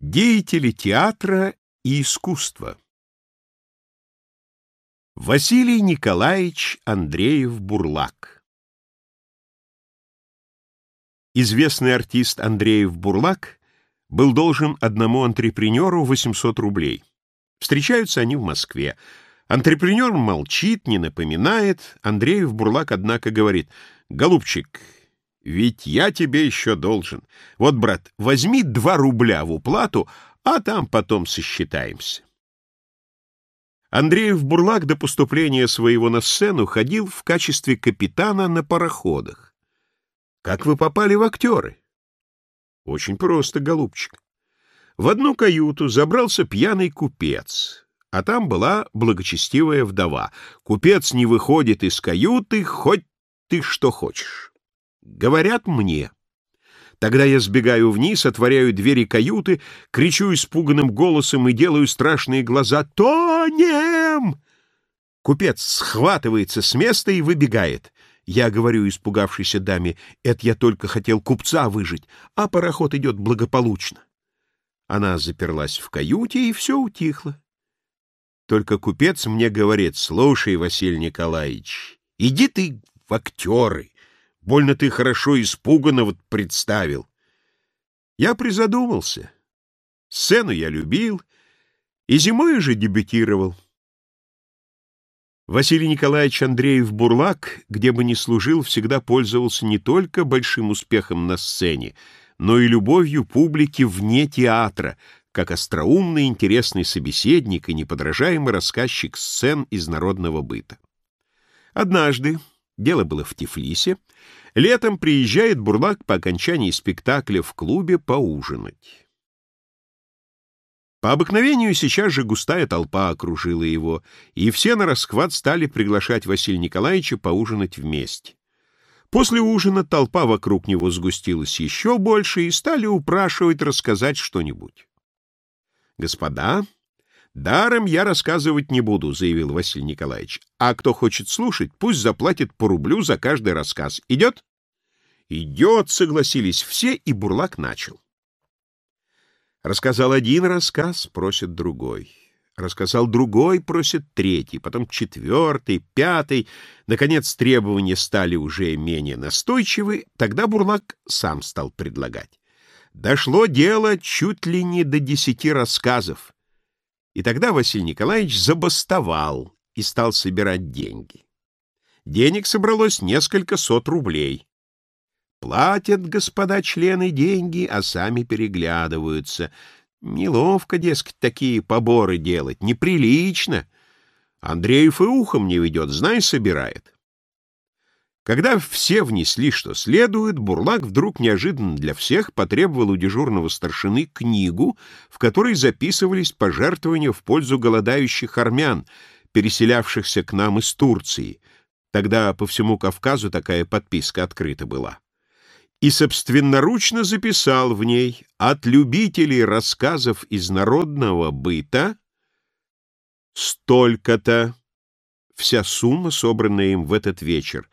Деятели театра и искусства Василий Николаевич Андреев-Бурлак Известный артист Андреев-Бурлак был должен одному антрепренеру 800 рублей. Встречаются они в Москве. Антрепренер молчит, не напоминает. Андреев-Бурлак, однако, говорит, «Голубчик, ведь я тебе еще должен. Вот, брат, возьми два рубля в уплату, а там потом сосчитаемся. Андреев Бурлак до поступления своего на сцену ходил в качестве капитана на пароходах. Как вы попали в актеры? Очень просто, голубчик. В одну каюту забрался пьяный купец, а там была благочестивая вдова. Купец не выходит из каюты, хоть ты что хочешь. Говорят мне. Тогда я сбегаю вниз, отворяю двери каюты, кричу испуганным голосом и делаю страшные глаза «Тонем!». Купец схватывается с места и выбегает. Я говорю испугавшейся даме, это я только хотел купца выжить, а пароход идет благополучно. Она заперлась в каюте, и все утихло. Только купец мне говорит, слушай, Василий Николаевич, иди ты в актеры, Больно ты хорошо испуганно вот представил. Я призадумался. Сцену я любил, и зимой уже дебютировал. Василий Николаевич Андреев-Бурлак, где бы ни служил, всегда пользовался не только большим успехом на сцене, но и любовью публики вне театра, как остроумный интересный собеседник и неподражаемый рассказчик сцен из народного быта. Однажды, дело было в Тифлисе, Летом приезжает Бурлак по окончании спектакля в клубе поужинать. По обыкновению сейчас же густая толпа окружила его, и все на расхват стали приглашать Василия Николаевича поужинать вместе. После ужина толпа вокруг него сгустилась еще больше и стали упрашивать рассказать что-нибудь. «Господа, даром я рассказывать не буду», — заявил Василий Николаевич. «А кто хочет слушать, пусть заплатит по рублю за каждый рассказ. Идет?» «Идет», — согласились все, и Бурлак начал. Рассказал один рассказ, просит другой. Рассказал другой, просит третий, потом четвертый, пятый. Наконец требования стали уже менее настойчивы, тогда Бурлак сам стал предлагать. Дошло дело чуть ли не до десяти рассказов. И тогда Василий Николаевич забастовал и стал собирать деньги. Денег собралось несколько сот рублей. Платят, господа члены, деньги, а сами переглядываются. Неловко, дескать, такие поборы делать, неприлично. Андреев и ухом не ведет, знай, собирает. Когда все внесли, что следует, Бурлак вдруг неожиданно для всех потребовал у дежурного старшины книгу, в которой записывались пожертвования в пользу голодающих армян, переселявшихся к нам из Турции. Тогда по всему Кавказу такая подписка открыта была и собственноручно записал в ней от любителей рассказов из народного быта столько-то вся сумма, собранная им в этот вечер,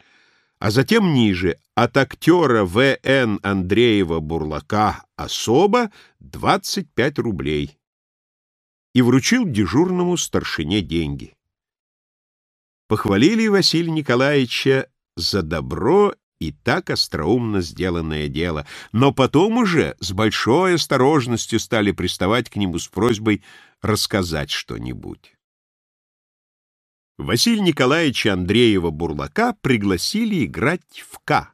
а затем ниже от актера В.Н. Андреева-Бурлака особо 25 рублей и вручил дежурному старшине деньги. Похвалили Василия Николаевича за добро и так остроумно сделанное дело, но потом уже с большой осторожностью стали приставать к нему с просьбой рассказать что-нибудь. Василия Николаевича Андреева-Бурлака пригласили играть в «К».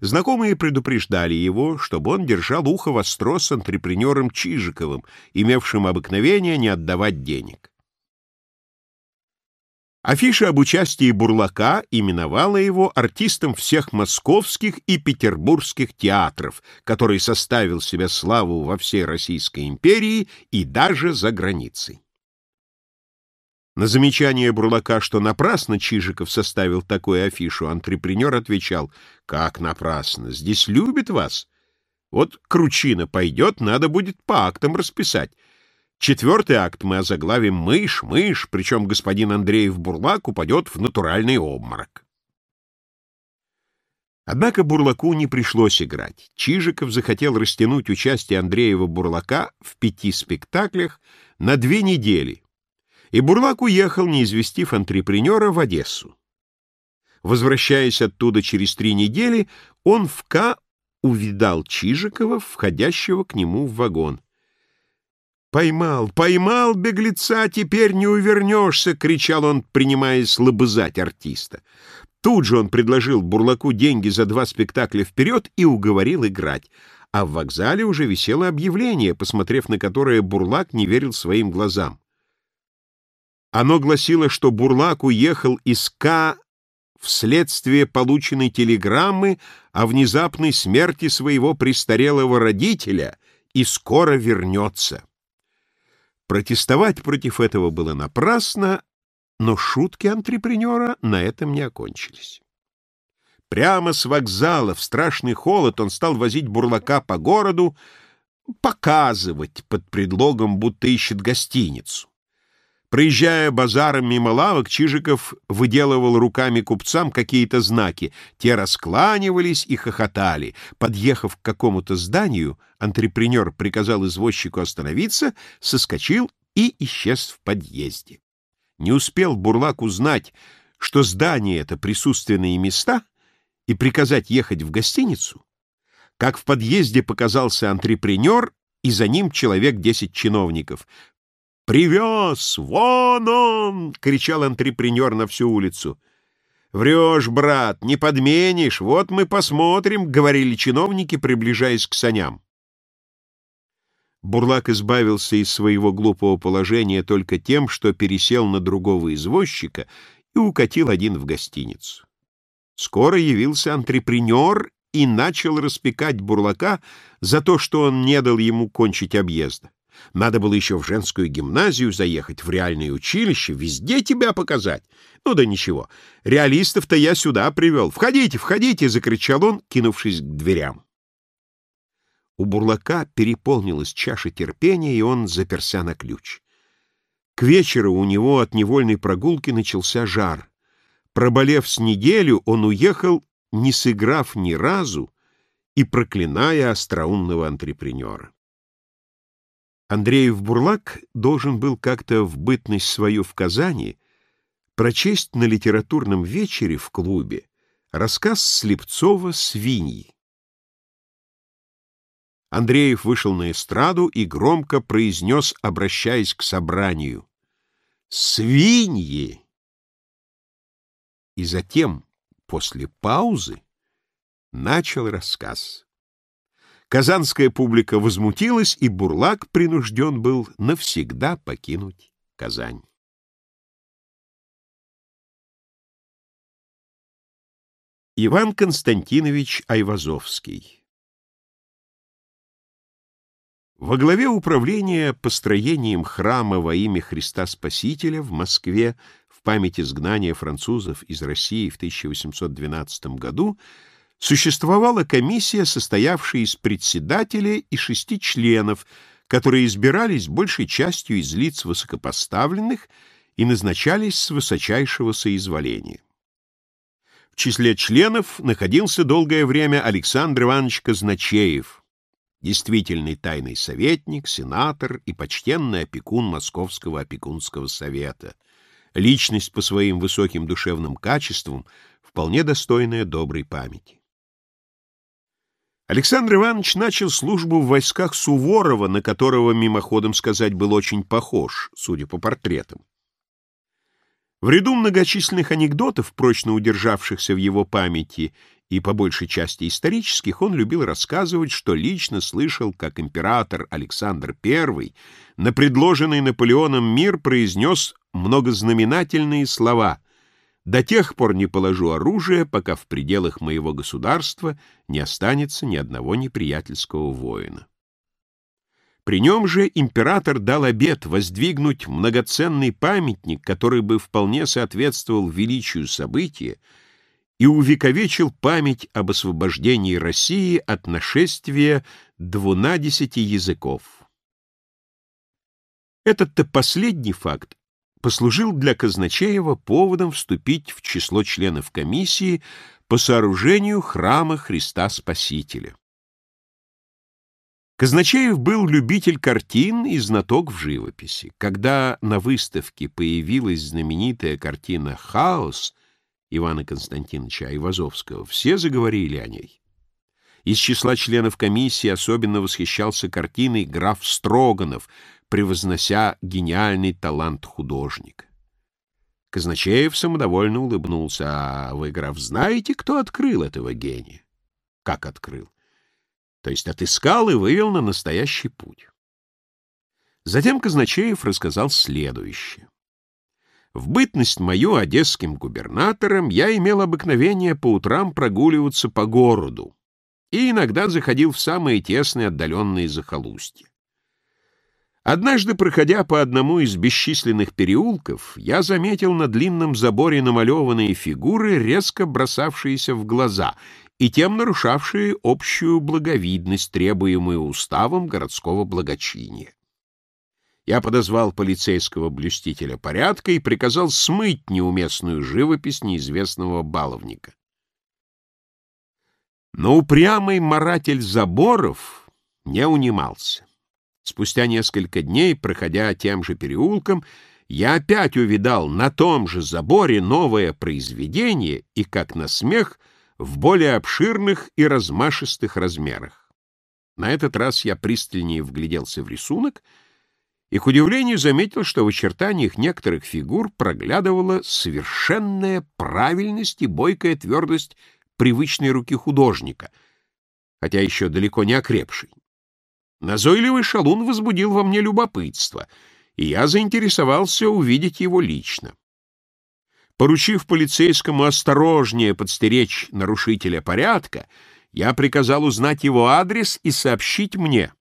Знакомые предупреждали его, чтобы он держал ухо востро с антрепренером Чижиковым, имевшим обыкновение не отдавать денег. Афиша об участии Бурлака именовала его артистом всех московских и петербургских театров, который составил себе славу во всей Российской империи и даже за границей. На замечание Бурлака, что напрасно Чижиков составил такую афишу, антрепренер отвечал, «Как напрасно? Здесь любят вас. Вот кручина пойдет, надо будет по актам расписать. Четвертый акт мы озаглавим «Мышь, мышь», причем господин Андреев-Бурлак упадет в натуральный обморок. Однако Бурлаку не пришлось играть. Чижиков захотел растянуть участие Андреева-Бурлака в пяти спектаклях на две недели, и Бурлак уехал, не известив антрепренера, в Одессу. Возвращаясь оттуда через три недели, он в К увидал Чижикова, входящего к нему в вагон. «Поймал, поймал беглеца, теперь не увернешься!» — кричал он, принимаясь лобызать артиста. Тут же он предложил Бурлаку деньги за два спектакля вперед и уговорил играть. А в вокзале уже висело объявление, посмотрев на которое Бурлак не верил своим глазам. Оно гласило, что Бурлак уехал из К вследствие полученной телеграммы о внезапной смерти своего престарелого родителя и скоро вернется. Протестовать против этого было напрасно, но шутки антрепренера на этом не окончились. Прямо с вокзала в страшный холод он стал возить бурлака по городу, показывать под предлогом, будто ищет гостиницу. Проезжая базаром мимо лавок, Чижиков выделывал руками купцам какие-то знаки. Те раскланивались и хохотали. Подъехав к какому-то зданию, антрепренер приказал извозчику остановиться, соскочил и исчез в подъезде. Не успел Бурлак узнать, что здание — это присутственные места, и приказать ехать в гостиницу, как в подъезде показался антрепренер, и за ним человек десять чиновников. «Привез! Вон он!» — кричал антрепренер на всю улицу. «Врешь, брат, не подменишь, вот мы посмотрим», — говорили чиновники, приближаясь к саням. Бурлак избавился из своего глупого положения только тем, что пересел на другого извозчика и укатил один в гостиницу. Скоро явился антрепренер и начал распекать Бурлака за то, что он не дал ему кончить объезда. Надо было еще в женскую гимназию заехать, в реальное училище, везде тебя показать. Ну да ничего, реалистов-то я сюда привел. Входите, входите, — закричал он, кинувшись к дверям. У бурлака переполнилась чаша терпения, и он заперся на ключ. К вечеру у него от невольной прогулки начался жар. Проболев с неделю, он уехал, не сыграв ни разу и проклиная остроумного антрепренера. Андреев Бурлак должен был как-то в бытность свою в Казани прочесть на литературном вечере в клубе рассказ Слепцова «Свиньи». Андреев вышел на эстраду и громко произнес, обращаясь к собранию, «Свиньи!» И затем, после паузы, начал рассказ. Казанская публика возмутилась, и Бурлак принужден был навсегда покинуть Казань. Иван Константинович Айвазовский Во главе управления построением храма во имя Христа Спасителя в Москве в память изгнания французов из России в 1812 году существовала комиссия, состоявшая из председателя и шести членов, которые избирались большей частью из лиц высокопоставленных и назначались с высочайшего соизволения. В числе членов находился долгое время Александр Иванович Казначеев, действительный тайный советник, сенатор и почтенный опекун Московского опекунского совета, личность по своим высоким душевным качествам, вполне достойная доброй памяти. Александр Иванович начал службу в войсках Суворова, на которого, мимоходом сказать, был очень похож, судя по портретам. В ряду многочисленных анекдотов, прочно удержавшихся в его памяти и по большей части исторических, он любил рассказывать, что лично слышал, как император Александр I на предложенный Наполеоном мир произнес многознаменательные слова до тех пор не положу оружие, пока в пределах моего государства не останется ни одного неприятельского воина. При нем же император дал обет воздвигнуть многоценный памятник, который бы вполне соответствовал величию события и увековечил память об освобождении России от нашествия двунадесяти языков. Этот-то последний факт послужил для Казначеева поводом вступить в число членов комиссии, по сооружению храма Христа Спасителя. Казначеев был любитель картин и знаток в живописи. Когда на выставке появилась знаменитая картина «Хаос» Ивана Константиновича Айвазовского, все заговорили о ней. Из числа членов комиссии особенно восхищался картиной граф Строганов, превознося гениальный талант художника. Казначеев самодовольно улыбнулся. «А вы, граф, знаете, кто открыл этого гения?» «Как открыл?» «То есть отыскал и вывел на настоящий путь». Затем Казначеев рассказал следующее. В бытность мою одесским губернатором я имел обыкновение по утрам прогуливаться по городу и иногда заходил в самые тесные отдаленные захолустья. Однажды, проходя по одному из бесчисленных переулков, я заметил на длинном заборе намалеванные фигуры, резко бросавшиеся в глаза и тем нарушавшие общую благовидность, требуемую уставом городского благочиния. Я подозвал полицейского блюстителя порядка и приказал смыть неуместную живопись неизвестного баловника. Но упрямый маратель заборов не унимался. Спустя несколько дней, проходя тем же переулком, я опять увидал на том же заборе новое произведение и, как на смех, в более обширных и размашистых размерах. На этот раз я пристальнее вгляделся в рисунок и, к удивлению, заметил, что в очертаниях некоторых фигур проглядывала совершенная правильность и бойкая твердость привычной руки художника, хотя еще далеко не окрепшей. Назойливый шалун возбудил во мне любопытство, и я заинтересовался увидеть его лично. Поручив полицейскому осторожнее подстеречь нарушителя порядка, я приказал узнать его адрес и сообщить мне.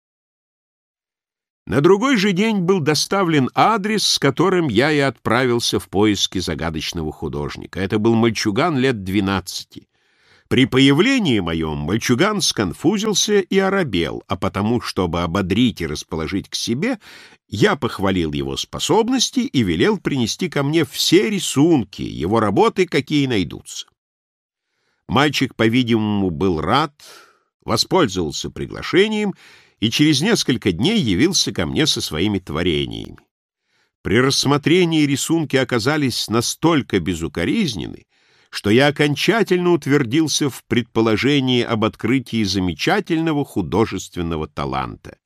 На другой же день был доставлен адрес, с которым я и отправился в поиски загадочного художника. Это был мальчуган лет двенадцати. При появлении моем мальчуган сконфузился и оробел, а потому, чтобы ободрить и расположить к себе, я похвалил его способности и велел принести ко мне все рисунки, его работы, какие найдутся. Мальчик, по-видимому, был рад, воспользовался приглашением и через несколько дней явился ко мне со своими творениями. При рассмотрении рисунки оказались настолько безукоризнены, что я окончательно утвердился в предположении об открытии замечательного художественного таланта.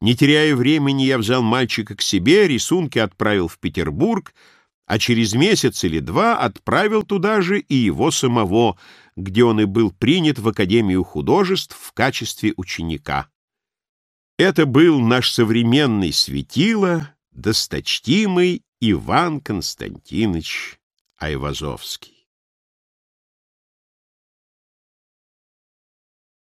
Не теряя времени, я взял мальчика к себе, рисунки отправил в Петербург, а через месяц или два отправил туда же и его самого, где он и был принят в Академию художеств в качестве ученика. Это был наш современный светило, досточтимый Иван Константинович Айвазовский.